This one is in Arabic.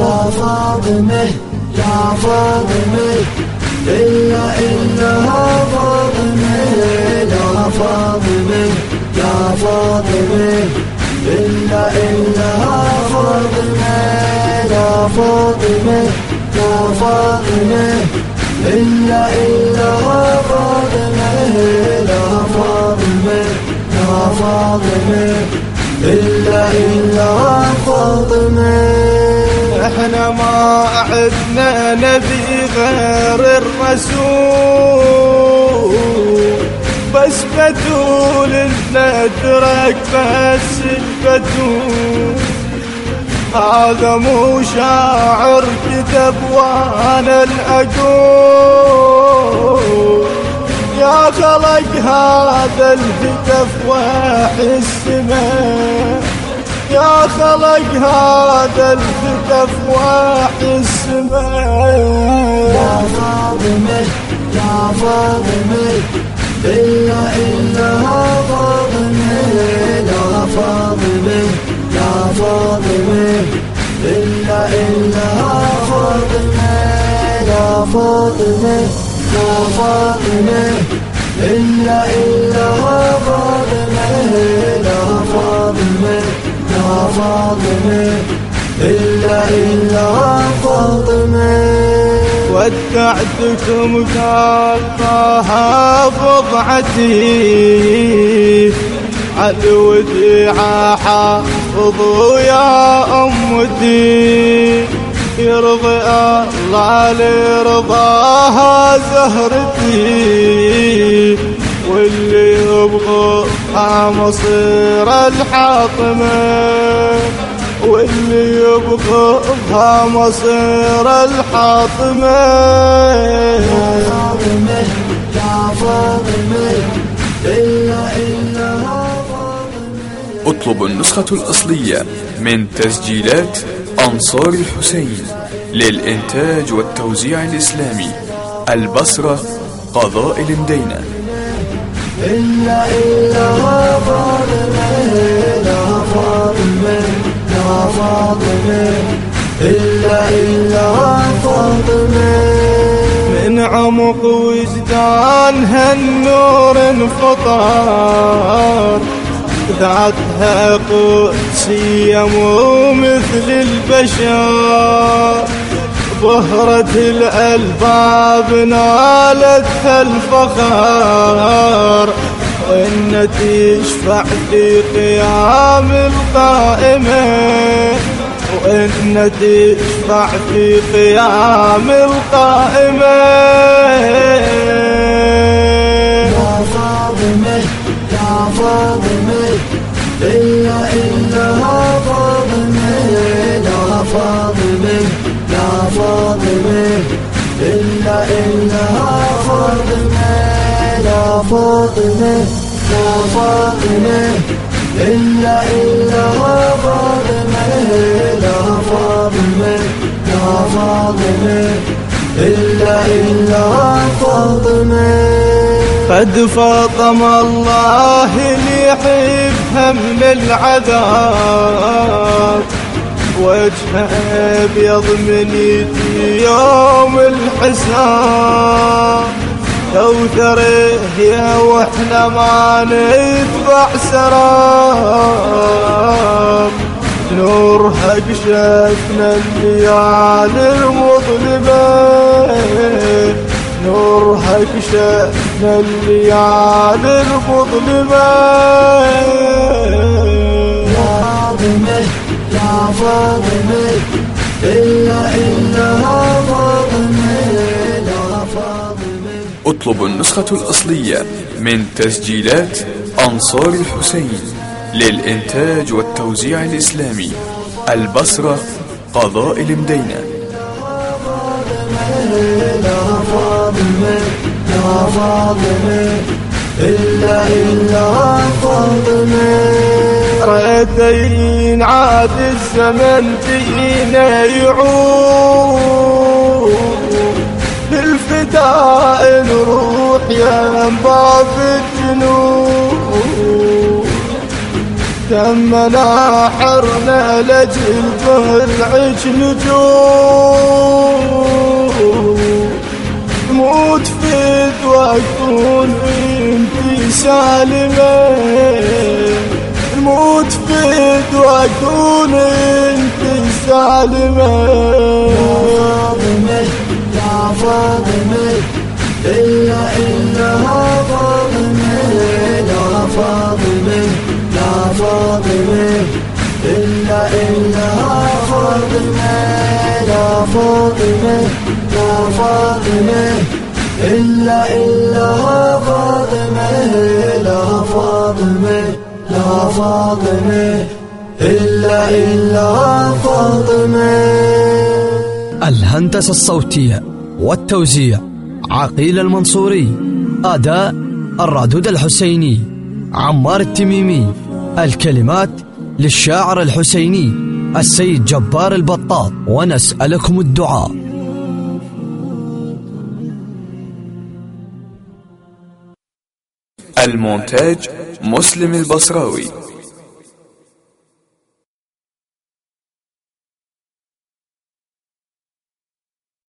يا فاطمة يا فاطمة إلا إلا فاطمة يا فاطمة يا فاطمة إلا إلا فاطمة يا فاطمة يا فاطمة إلا إلا فاطمة يا فاطمة يا فاطمة إلا إلا فاطمة. إحنا ما عدنا نبي غير الرسول. بس بتول ندرك بس البتول هذا مو شاعر كتب وأنا الأقول. يا خلق هذا الهتف واحس السماء. يا خلق هذا الكتف واحس يا فاطمة يا فاطمة إلا إلا فاطمة. يا فاطمة يا فاطمة إلا إلا فاطمة. يا فاطمة يا فاطمة إلا إلا فاطمة إلا إلا فاطمة. ودعتكم كافها فضعتي. على وديعة حافظوا يا أمتي. يرضي الله لرضاها زهرتي. واللي يبغى مصير الحاطمة واللي يبغى مصير الحاطمة. يا فاطمة يا فاطمة إلا إلا اطلب النسخة الأصلية من تسجيلات أنصار الحسين للإنتاج والتوزيع الإسلامي البصرة قضاء المدينة إلا إلا فاطمة يا فاطمة يا فاطمة. إلا إلا فاطمة. من عمق وجدانها النور انفطر ذاتها قدسية مو مثل البشر. ظهرت الألباب نالتها الفخر وإن تشفع في قيام القائمة وإن تشفع في قيام القائمة يا فاطمة يا فاطمة إلا إلا إلا فاطمة يا فاطمة يا فاطمة إلا إلا فاطمة يا فاطمة يا فاطمة إلا إلا فاطمة قد فاطم الله اللي يحبها من العذاب وجهها ابيض من يوم الحساب. كوثره يا وإحنا ما نتبع سراب. نورها كشفنا الليالي المظلمة. نورها كشفنا الليالي يا فاطمة إلا إلا فاطمة يا فاطمة أطلب النسخة الأصلية من تسجيلات أنصار الحسين للإنتاج والتوزيع الإسلامي البصرة قضاء المدينة. يا فاطمة يا فاطمة إلا إلا فاطمة. ريت ينعاد الزمن فينا يعود. للفداء نروح يا باب الجنود. تمنا حرنا لجل ضلعك نجوم موت في وكون انت سالمة موت في وكون أنت سالمة فاطمة يا فاطمة إلا إلا فاطمة يا فاطمة يا فاطمة إلا إلا فاطمة يا فاطمة يا فاطمة إلا إلا فاطمة لا فاطمة. لا فاطمة إلا إلا فاطمة. الهندسة الصوتية والتوزيع عقيل المنصوري. أداء الرادود الحسيني عمار التميمي. الكلمات للشاعر الحسيني السيد جبار البطاط. ونسألكم الدعاء. المونتاج مسلم البصراوي.